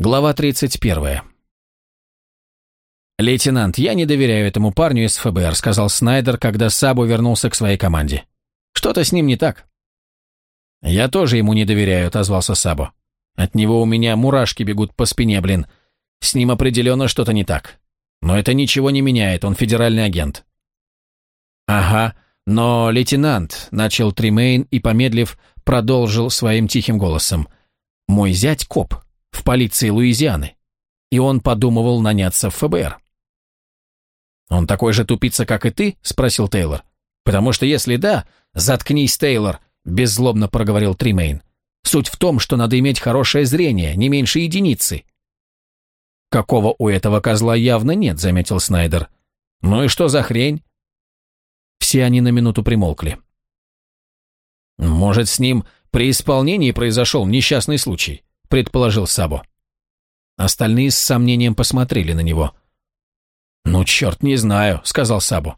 Глава 31. «Лейтенант, я не доверяю этому парню из ФБР», — сказал Снайдер, когда Сабу вернулся к своей команде. «Что-то с ним не так». «Я тоже ему не доверяю», — отозвался Сабу. «От него у меня мурашки бегут по спине, блин. С ним определенно что-то не так. Но это ничего не меняет, он федеральный агент». «Ага, но, лейтенант», — начал Тримейн и, помедлив, продолжил своим тихим голосом. «Мой зять — коп» в полиции Луизианы, и он подумывал наняться в ФБР. «Он такой же тупица, как и ты?» – спросил Тейлор. «Потому что если да, заткнись, Тейлор», – беззлобно проговорил Тримейн. «Суть в том, что надо иметь хорошее зрение, не меньше единицы». «Какого у этого козла явно нет», – заметил Снайдер. «Ну и что за хрень?» Все они на минуту примолкли. «Может, с ним при исполнении произошел несчастный случай?» Предположил Сабо. Остальные с сомнением посмотрели на него. «Ну, черт, не знаю», — сказал Сабо.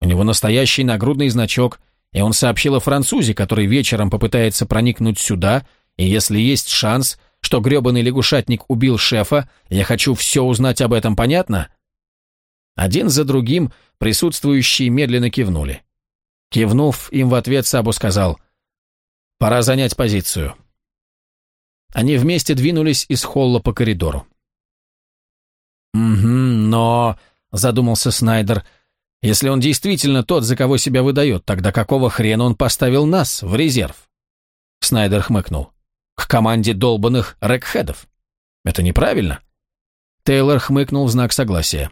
«У него настоящий нагрудный значок, и он сообщил о французе, который вечером попытается проникнуть сюда, и если есть шанс, что гребаный лягушатник убил шефа, я хочу все узнать об этом, понятно?» Один за другим присутствующие медленно кивнули. Кивнув, им в ответ Сабу сказал, «Пора занять позицию. Они вместе двинулись из холла по коридору. «Угу, но...» — задумался Снайдер. «Если он действительно тот, за кого себя выдает, тогда какого хрена он поставил нас в резерв?» Снайдер хмыкнул. «К команде долбанных рекхедов. Это неправильно?» Тейлор хмыкнул в знак согласия.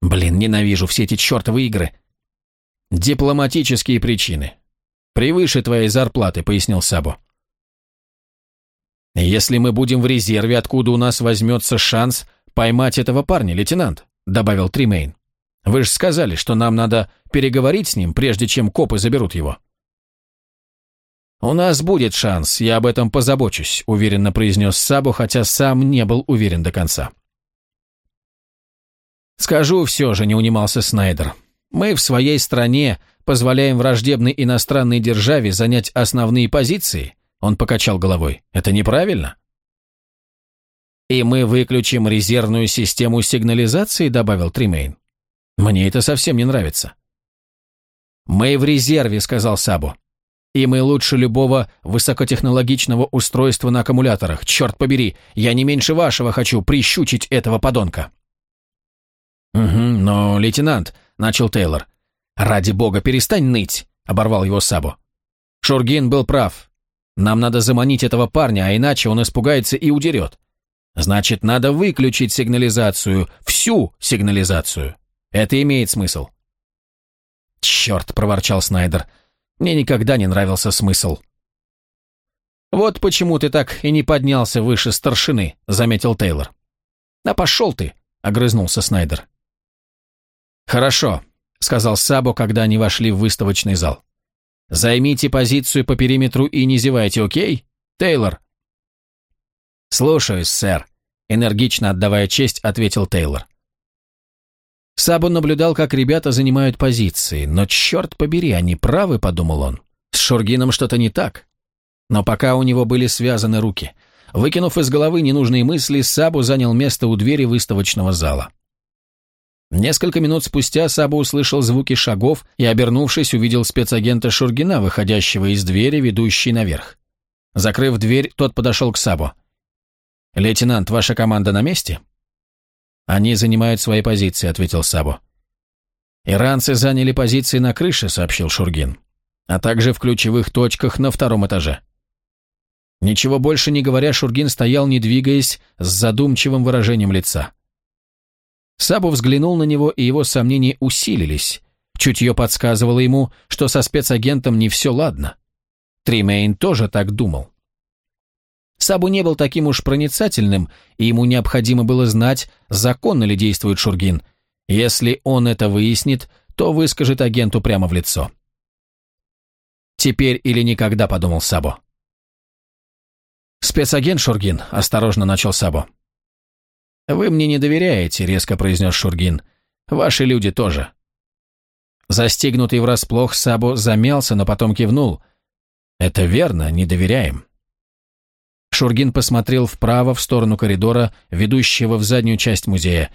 «Блин, ненавижу все эти чертовы игры». «Дипломатические причины. Превыше твоей зарплаты», — пояснил Сабо. «Если мы будем в резерве, откуда у нас возьмется шанс поймать этого парня, лейтенант?» — добавил Тримейн. «Вы же сказали, что нам надо переговорить с ним, прежде чем копы заберут его». «У нас будет шанс, я об этом позабочусь», — уверенно произнес Сабу, хотя сам не был уверен до конца. «Скажу все же», — не унимался Снайдер. «Мы в своей стране позволяем враждебной иностранной державе занять основные позиции, он покачал головой. «Это неправильно?» «И мы выключим резервную систему сигнализации», — добавил Тримейн. «Мне это совсем не нравится». «Мы в резерве», — сказал Сабу. «И мы лучше любого высокотехнологичного устройства на аккумуляторах. Черт побери, я не меньше вашего хочу прищучить этого подонка». «Угу, но, лейтенант», — начал Тейлор. «Ради бога, перестань ныть», — оборвал его Сабу. Шургин был прав. Нам надо заманить этого парня, а иначе он испугается и удерет. Значит, надо выключить сигнализацию, всю сигнализацию. Это имеет смысл. «Черт!» — проворчал Снайдер. «Мне никогда не нравился смысл». «Вот почему ты так и не поднялся выше старшины», — заметил Тейлор. «А пошел ты», — огрызнулся Снайдер. «Хорошо», — сказал Сабо, когда они вошли в выставочный зал. Займите позицию по периметру и не зевайте, окей? Тейлор?» «Слушаюсь, сэр», — энергично отдавая честь, ответил Тейлор. Сабу наблюдал, как ребята занимают позиции, но черт побери, они правы, подумал он. С Шургином что-то не так. Но пока у него были связаны руки. Выкинув из головы ненужные мысли, Сабу занял место у двери выставочного зала. Несколько минут спустя Саба услышал звуки шагов и, обернувшись, увидел спецагента Шургина, выходящего из двери, ведущей наверх. Закрыв дверь, тот подошел к Сабу. «Лейтенант, ваша команда на месте?» «Они занимают свои позиции», — ответил Сабу. «Иранцы заняли позиции на крыше», — сообщил Шургин, «а также в ключевых точках на втором этаже». Ничего больше не говоря, Шургин стоял, не двигаясь, с задумчивым выражением лица. Сабу взглянул на него, и его сомнения усилились. Чутье подсказывало ему, что со спецагентом не все ладно. Тримейн тоже так думал. Сабу не был таким уж проницательным, и ему необходимо было знать, законно ли действует Шургин. Если он это выяснит, то выскажет агенту прямо в лицо. «Теперь или никогда», — подумал Сабу. «Спецагент Шургин», — осторожно начал Сабу. «Вы мне не доверяете», — резко произнес Шургин. «Ваши люди тоже». Застигнутый врасплох Сабо замялся, но потом кивнул. «Это верно, не доверяем». Шургин посмотрел вправо, в сторону коридора, ведущего в заднюю часть музея.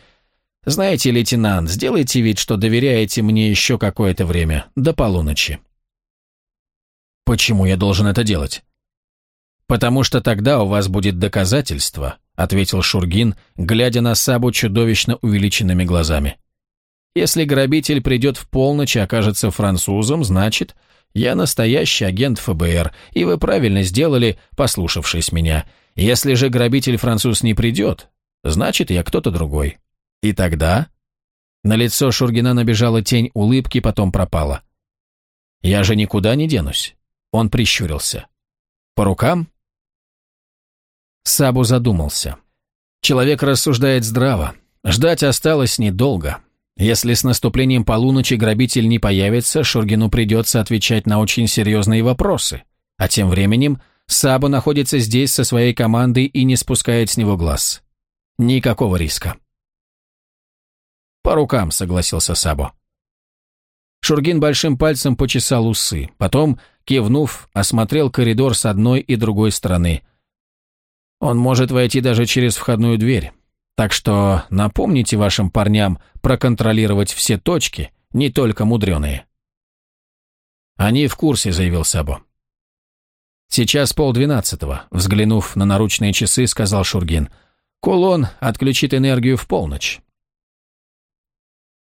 «Знаете, лейтенант, сделайте вид, что доверяете мне еще какое-то время, до полуночи». «Почему я должен это делать?» «Потому что тогда у вас будет доказательство», — ответил Шургин, глядя на Сабу чудовищно увеличенными глазами. «Если грабитель придет в полночь и окажется французом, значит, я настоящий агент ФБР, и вы правильно сделали, послушавшись меня. Если же грабитель француз не придет, значит, я кто-то другой. И тогда...» На лицо Шургина набежала тень улыбки, потом пропала. «Я же никуда не денусь». Он прищурился. «По рукам?» Сабу задумался. Человек рассуждает здраво. Ждать осталось недолго. Если с наступлением полуночи грабитель не появится, Шургину придется отвечать на очень серьезные вопросы. А тем временем Сабу находится здесь со своей командой и не спускает с него глаз. Никакого риска. «По рукам», — согласился Сабу. Шургин большим пальцем почесал усы, потом, кивнув, осмотрел коридор с одной и другой стороны — он может войти даже через входную дверь. Так что напомните вашим парням проконтролировать все точки, не только мудреные. Они в курсе, заявил Сабо. Сейчас полдвенадцатого, взглянув на наручные часы, сказал Шургин. Кулон отключит энергию в полночь.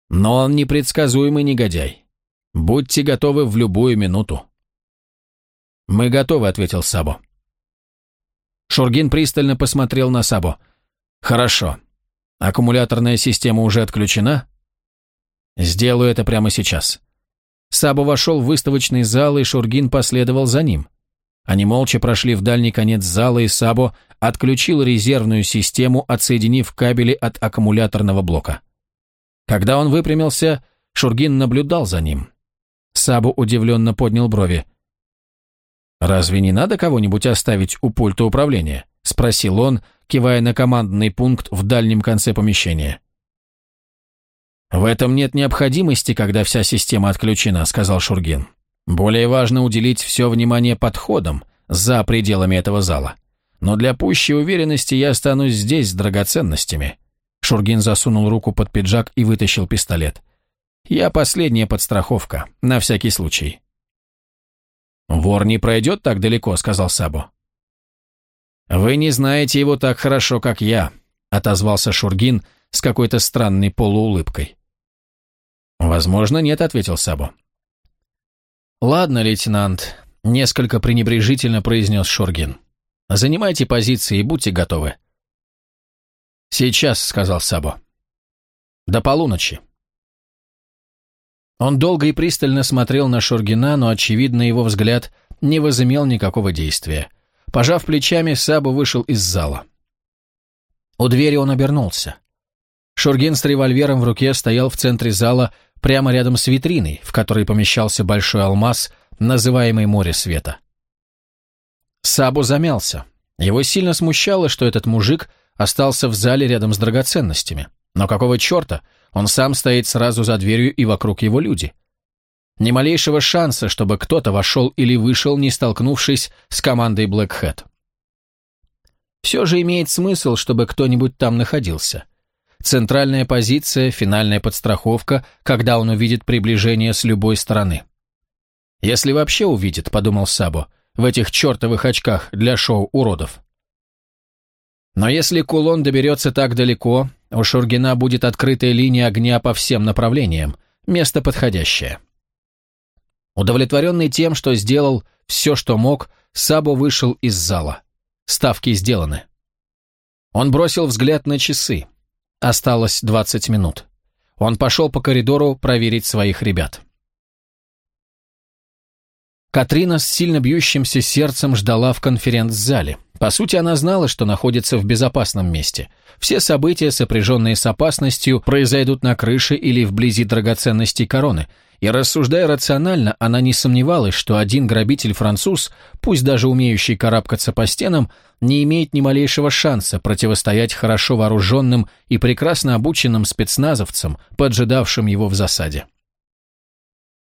Но он непредсказуемый негодяй. Будьте готовы в любую минуту. Мы готовы, ответил Сабо. Шургин пристально посмотрел на Сабо. «Хорошо. Аккумуляторная система уже отключена?» «Сделаю это прямо сейчас». Сабо вошел в выставочный зал, и Шургин последовал за ним. Они молча прошли в дальний конец зала, и Сабо отключил резервную систему, отсоединив кабели от аккумуляторного блока. Когда он выпрямился, Шургин наблюдал за ним. Сабо удивленно поднял брови. «Разве не надо кого-нибудь оставить у пульта управления?» – спросил он, кивая на командный пункт в дальнем конце помещения. «В этом нет необходимости, когда вся система отключена», – сказал Шургин. «Более важно уделить все внимание подходам за пределами этого зала. Но для пущей уверенности я останусь здесь с драгоценностями». Шургин засунул руку под пиджак и вытащил пистолет. «Я последняя подстраховка, на всякий случай». «Вор не пройдет так далеко», — сказал Сабо. «Вы не знаете его так хорошо, как я», — отозвался Шургин с какой-то странной полуулыбкой. «Возможно, нет», — ответил Сабо. «Ладно, лейтенант», — несколько пренебрежительно произнес Шургин. «Занимайте позиции и будьте готовы». «Сейчас», — сказал Сабо. «До полуночи». Он долго и пристально смотрел на Шургина, но, очевидно, его взгляд не возымел никакого действия. Пожав плечами, Сабу вышел из зала. У двери он обернулся. Шургин с револьвером в руке стоял в центре зала, прямо рядом с витриной, в которой помещался большой алмаз, называемый «Море света». Сабу замялся. Его сильно смущало, что этот мужик остался в зале рядом с драгоценностями. Но какого черта? Он сам стоит сразу за дверью и вокруг его люди. Ни малейшего шанса, чтобы кто-то вошел или вышел, не столкнувшись с командой Black Hat. Все же имеет смысл, чтобы кто-нибудь там находился. Центральная позиция, финальная подстраховка, когда он увидит приближение с любой стороны. Если вообще увидит, подумал Сабо, в этих чертовых очках для шоу уродов. Но если кулон доберется так далеко, у Шургина будет открытая линия огня по всем направлениям, место подходящее. Удовлетворенный тем, что сделал все, что мог, Сабо вышел из зала. Ставки сделаны. Он бросил взгляд на часы. Осталось 20 минут. Он пошел по коридору проверить своих ребят. Катрина с сильно бьющимся сердцем ждала в конференц-зале. По сути, она знала, что находится в безопасном месте. Все события, сопряженные с опасностью, произойдут на крыше или вблизи драгоценностей короны. И рассуждая рационально, она не сомневалась, что один грабитель-француз, пусть даже умеющий карабкаться по стенам, не имеет ни малейшего шанса противостоять хорошо вооруженным и прекрасно обученным спецназовцам, поджидавшим его в засаде.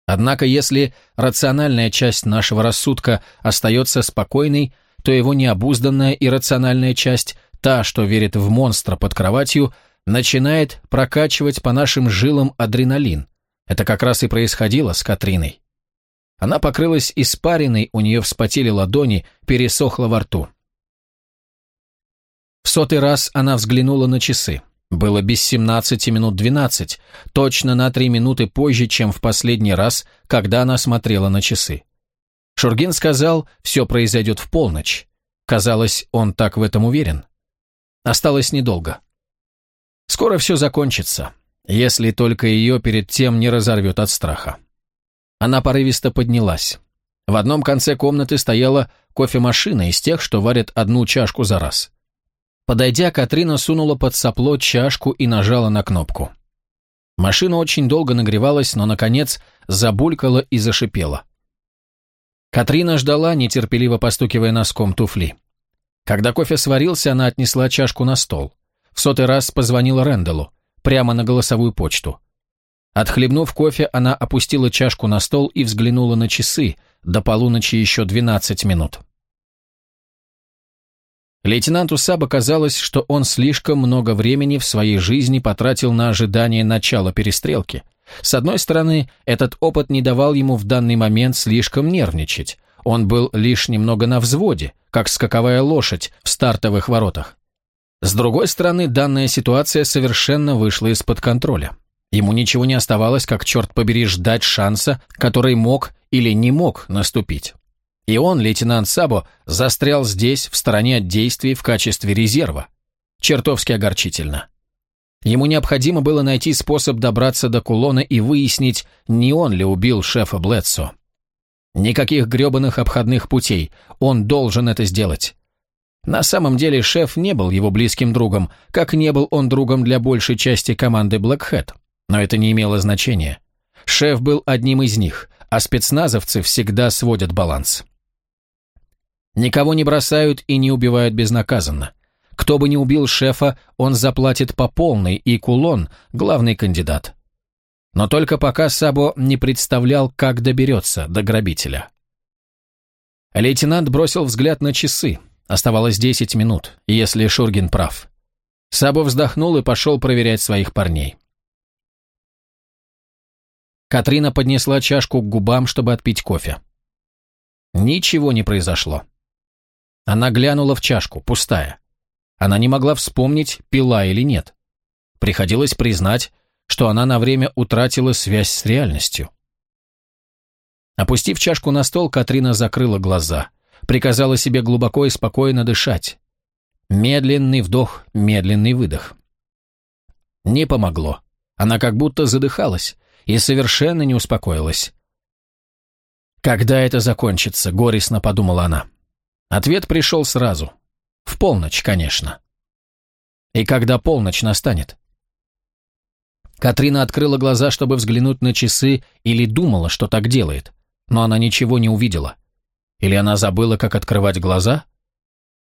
Однако, если рациональная часть нашего рассудка остается спокойной, то его необузданная иррациональная часть, та, что верит в монстра под кроватью, начинает прокачивать по нашим жилам адреналин. Это как раз и происходило с Катриной. Она покрылась испариной, у нее вспотели ладони, пересохло во рту. В сотый раз она взглянула на часы. Было без 17 минут 12, точно на три минуты позже, чем в последний раз, когда она смотрела на часы. Шургин сказал, все произойдет в полночь. Казалось, он так в этом уверен. Осталось недолго. Скоро все закончится, если только ее перед тем не разорвет от страха. Она порывисто поднялась. В одном конце комнаты стояла кофемашина из тех, что варят одну чашку за раз. Подойдя, Катрина сунула под сопло чашку и нажала на кнопку. Машина очень долго нагревалась, но, наконец, забулькала и зашипела. Катрина ждала, нетерпеливо постукивая носком туфли. Когда кофе сварился, она отнесла чашку на стол. В сотый раз позвонила Рэндаллу, прямо на голосовую почту. Отхлебнув кофе, она опустила чашку на стол и взглянула на часы, до полуночи еще 12 минут. Лейтенанту Саба казалось, что он слишком много времени в своей жизни потратил на ожидание начала перестрелки. С одной стороны, этот опыт не давал ему в данный момент слишком нервничать. Он был лишь немного на взводе, как скаковая лошадь в стартовых воротах. С другой стороны, данная ситуация совершенно вышла из-под контроля. Ему ничего не оставалось, как, черт побери, ждать шанса, который мог или не мог наступить. И он, лейтенант Сабо, застрял здесь, в стороне от действий в качестве резерва. Чертовски огорчительно. Ему необходимо было найти способ добраться до кулона и выяснить, не он ли убил шефа Блэдсо. Никаких гребаных обходных путей, он должен это сделать. На самом деле шеф не был его близким другом, как не был он другом для большей части команды Блэкхэт. Но это не имело значения. Шеф был одним из них, а спецназовцы всегда сводят баланс. Никого не бросают и не убивают безнаказанно. Кто бы ни убил шефа, он заплатит по полной, и Кулон – главный кандидат. Но только пока Сабо не представлял, как доберется до грабителя. Лейтенант бросил взгляд на часы. Оставалось 10 минут, если Шургин прав. Сабо вздохнул и пошел проверять своих парней. Катрина поднесла чашку к губам, чтобы отпить кофе. Ничего не произошло. Она глянула в чашку, пустая. Она не могла вспомнить, пила или нет. Приходилось признать, что она на время утратила связь с реальностью. Опустив чашку на стол, Катрина закрыла глаза, приказала себе глубоко и спокойно дышать. Медленный вдох, медленный выдох. Не помогло. Она как будто задыхалась и совершенно не успокоилась. «Когда это закончится?» — горестно подумала она. Ответ пришел сразу. В полночь, конечно. И когда полночь настанет? Катрина открыла глаза, чтобы взглянуть на часы, или думала, что так делает, но она ничего не увидела. Или она забыла, как открывать глаза?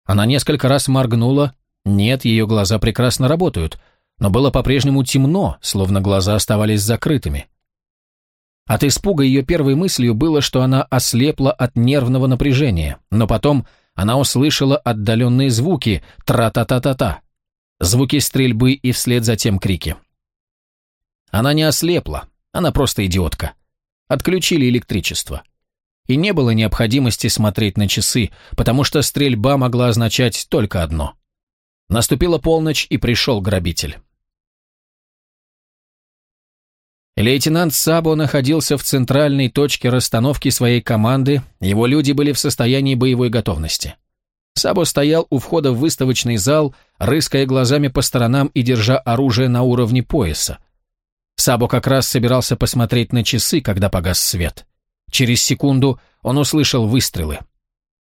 Она несколько раз моргнула. Нет, ее глаза прекрасно работают, но было по-прежнему темно, словно глаза оставались закрытыми. От испуга ее первой мыслью было, что она ослепла от нервного напряжения, но потом она услышала отдаленные звуки «тра-та-та-та-та», звуки стрельбы и вслед за тем крики. Она не ослепла, она просто идиотка. Отключили электричество. И не было необходимости смотреть на часы, потому что стрельба могла означать только одно. Наступила полночь, и пришел грабитель. Лейтенант Сабо находился в центральной точке расстановки своей команды, его люди были в состоянии боевой готовности. Сабо стоял у входа в выставочный зал, рыская глазами по сторонам и держа оружие на уровне пояса. Сабо как раз собирался посмотреть на часы, когда погас свет. Через секунду он услышал выстрелы.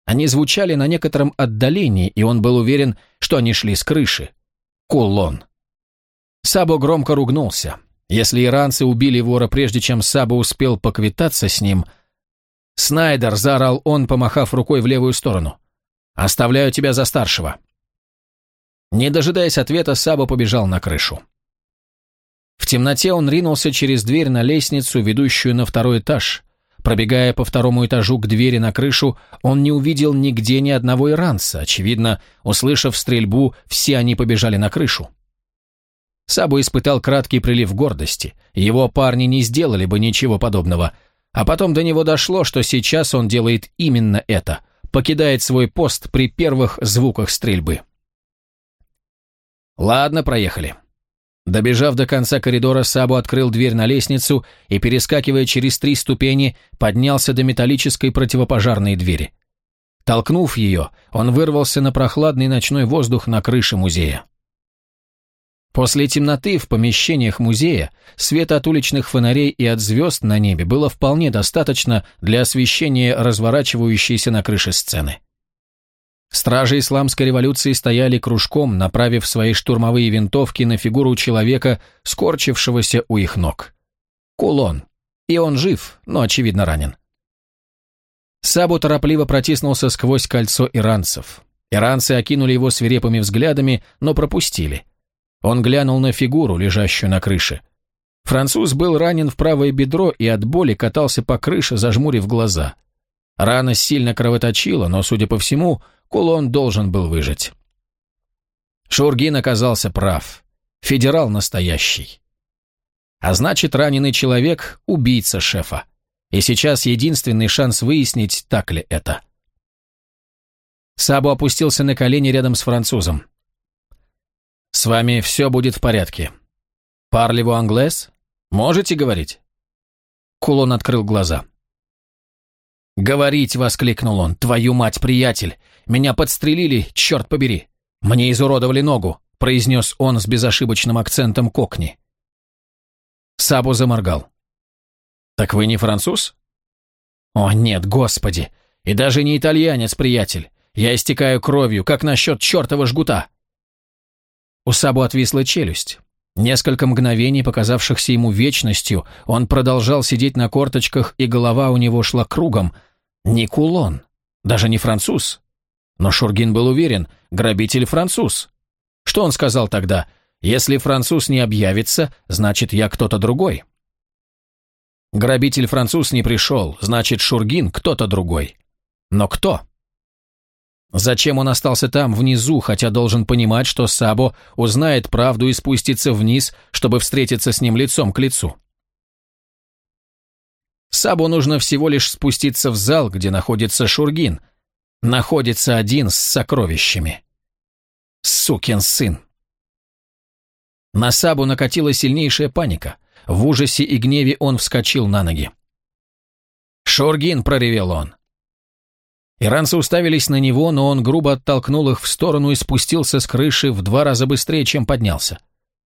Они звучали на некотором отдалении, и он был уверен, что они шли с крыши. Кулон. Сабо громко ругнулся. Если иранцы убили вора, прежде чем Саба успел поквитаться с ним... «Снайдер!» — заорал он, помахав рукой в левую сторону. «Оставляю тебя за старшего!» Не дожидаясь ответа, Саба побежал на крышу. В темноте он ринулся через дверь на лестницу, ведущую на второй этаж. Пробегая по второму этажу к двери на крышу, он не увидел нигде ни одного иранца. Очевидно, услышав стрельбу, все они побежали на крышу. Сабу испытал краткий прилив гордости. Его парни не сделали бы ничего подобного. А потом до него дошло, что сейчас он делает именно это. Покидает свой пост при первых звуках стрельбы. «Ладно, проехали». Добежав до конца коридора, Сабу открыл дверь на лестницу и, перескакивая через три ступени, поднялся до металлической противопожарной двери. Толкнув ее, он вырвался на прохладный ночной воздух на крыше музея. После темноты в помещениях музея света от уличных фонарей и от звезд на небе было вполне достаточно для освещения разворачивающейся на крыше сцены. Стражи исламской революции стояли кружком, направив свои штурмовые винтовки на фигуру человека, скорчившегося у их ног. Кулон. И он жив, но, очевидно, ранен. Сабу торопливо протиснулся сквозь кольцо иранцев. Иранцы окинули его свирепыми взглядами, но пропустили. Он глянул на фигуру, лежащую на крыше. Француз был ранен в правое бедро и от боли катался по крыше, зажмурив глаза. Рана сильно кровоточила, но, судя по всему, Кулон должен был выжить. Шургин оказался прав. Федерал настоящий. А значит, раненый человек – убийца шефа. И сейчас единственный шанс выяснить, так ли это. Сабу опустился на колени рядом с французом. «С вами все будет в порядке. Парливу англес? Можете говорить?» Кулон открыл глаза. «Говорить!» — воскликнул он. «Твою мать, приятель! Меня подстрелили, черт побери! Мне изуродовали ногу!» — произнес он с безошибочным акцентом кокни. Сабу заморгал. «Так вы не француз?» «О, нет, господи! И даже не итальянец, приятель! Я истекаю кровью, как насчет чертова жгута!» У Сабу отвисла челюсть. Несколько мгновений, показавшихся ему вечностью, он продолжал сидеть на корточках, и голова у него шла кругом. Не кулон, даже не француз. Но Шургин был уверен, грабитель француз. Что он сказал тогда? «Если француз не объявится, значит, я кто-то другой». Грабитель француз не пришел, значит, Шургин кто-то другой. Но кто? Зачем он остался там, внизу, хотя должен понимать, что Сабо узнает правду и спустится вниз, чтобы встретиться с ним лицом к лицу? Сабу нужно всего лишь спуститься в зал, где находится Шургин. Находится один с сокровищами. Сукин сын. На Сабу накатила сильнейшая паника. В ужасе и гневе он вскочил на ноги. «Шургин!» — проревел он. Иранцы уставились на него, но он грубо оттолкнул их в сторону и спустился с крыши в два раза быстрее, чем поднялся.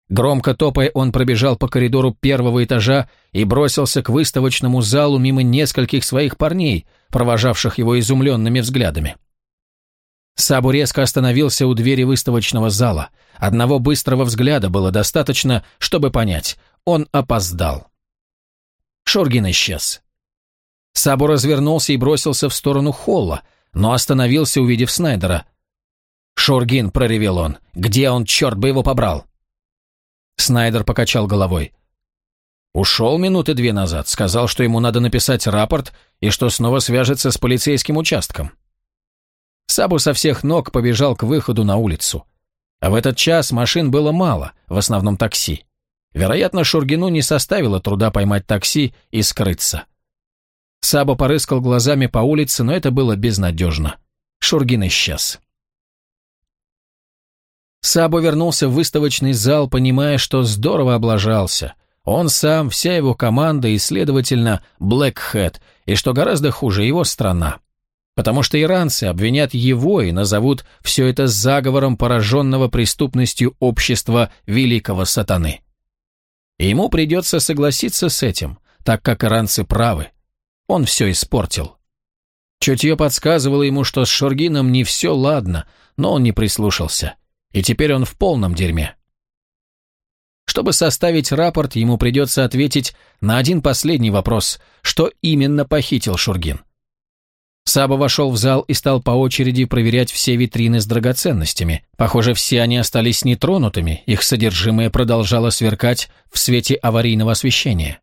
Громко топая, он пробежал по коридору первого этажа и бросился к выставочному залу мимо нескольких своих парней, провожавших его изумленными взглядами. Сабу резко остановился у двери выставочного зала. Одного быстрого взгляда было достаточно, чтобы понять, он опоздал. Шоргин исчез. Сабу развернулся и бросился в сторону холла, но остановился, увидев Снайдера. «Шургин», — проревел он, — «где он, черт бы его побрал?» Снайдер покачал головой. «Ушел минуты две назад, сказал, что ему надо написать рапорт и что снова свяжется с полицейским участком». Сабу со всех ног побежал к выходу на улицу. А в этот час машин было мало, в основном такси. Вероятно, Шургину не составило труда поймать такси и скрыться. Саба порыскал глазами по улице, но это было безнадежно. Шургин исчез. Сабо вернулся в выставочный зал, понимая, что здорово облажался. Он сам, вся его команда и, следовательно, Блэкхэт, и, что гораздо хуже, его страна. Потому что иранцы обвинят его и назовут все это заговором пораженного преступностью общества великого сатаны. И ему придется согласиться с этим, так как иранцы правы. Он все испортил. Чутье подсказывало ему, что с Шургином не все ладно, но он не прислушался. И теперь он в полном дерьме. Чтобы составить рапорт, ему придется ответить на один последний вопрос, что именно похитил Шургин. Саба вошел в зал и стал по очереди проверять все витрины с драгоценностями. Похоже, все они остались нетронутыми, их содержимое продолжало сверкать в свете аварийного освещения.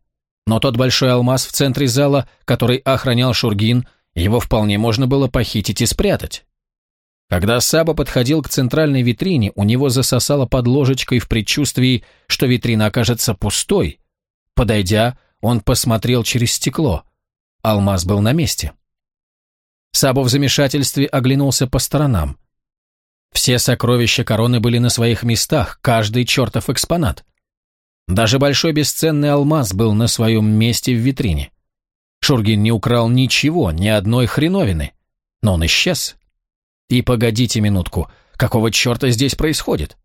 Но тот большой алмаз в центре зала, который охранял Шургин, его вполне можно было похитить и спрятать. Когда Саба подходил к центральной витрине, у него засосало под ложечкой в предчувствии, что витрина окажется пустой. Подойдя, он посмотрел через стекло. Алмаз был на месте. Сабо в замешательстве оглянулся по сторонам. Все сокровища короны были на своих местах, каждый чертов экспонат. Даже большой бесценный алмаз был на своем месте в витрине. Шургин не украл ничего, ни одной хреновины. Но он исчез. И погодите минутку, какого черта здесь происходит?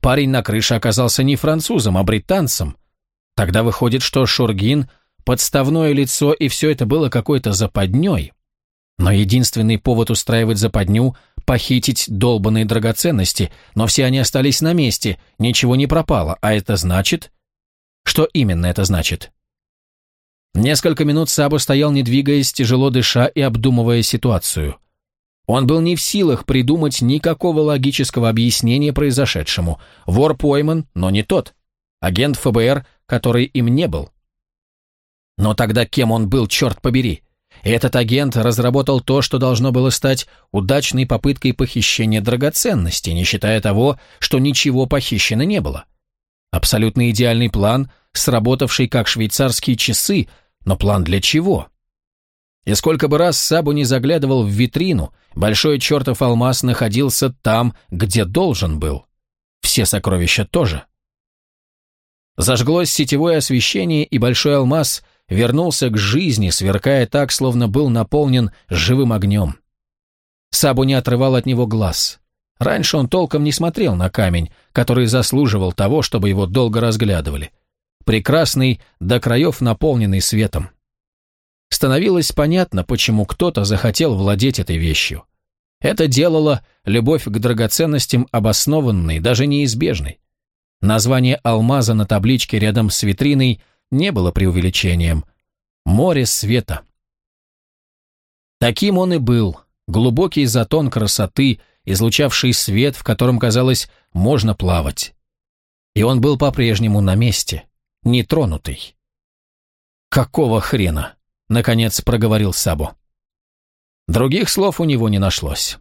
Парень на крыше оказался не французом, а британцем. Тогда выходит, что Шургин – подставное лицо, и все это было какой-то западней. Но единственный повод устраивать западню – похитить долбанные драгоценности, но все они остались на месте, ничего не пропало, а это значит... Что именно это значит? Несколько минут Сабо стоял, не двигаясь, тяжело дыша и обдумывая ситуацию. Он был не в силах придумать никакого логического объяснения произошедшему. Вор пойман, но не тот. Агент ФБР, который им не был. Но тогда кем он был, черт побери? Этот агент разработал то, что должно было стать удачной попыткой похищения драгоценностей, не считая того, что ничего похищено не было. Абсолютно идеальный план, сработавший как швейцарские часы, но план для чего? И сколько бы раз Сабу не заглядывал в витрину, большой чертов алмаз находился там, где должен был. Все сокровища тоже. Зажглось сетевое освещение, и большой алмаз вернулся к жизни, сверкая так, словно был наполнен живым огнем. Сабу не отрывал от него глаз. Раньше он толком не смотрел на камень, который заслуживал того, чтобы его долго разглядывали. Прекрасный, до краев наполненный светом. Становилось понятно, почему кто-то захотел владеть этой вещью. Это делало любовь к драгоценностям обоснованной, даже неизбежной. Название алмаза на табличке рядом с витриной не было преувеличением. Море света. Таким он и был, глубокий затон красоты, излучавший свет, в котором, казалось, можно плавать. И он был по-прежнему на месте, нетронутый. Какого хрена? Наконец проговорил Сабо. Других слов у него не нашлось.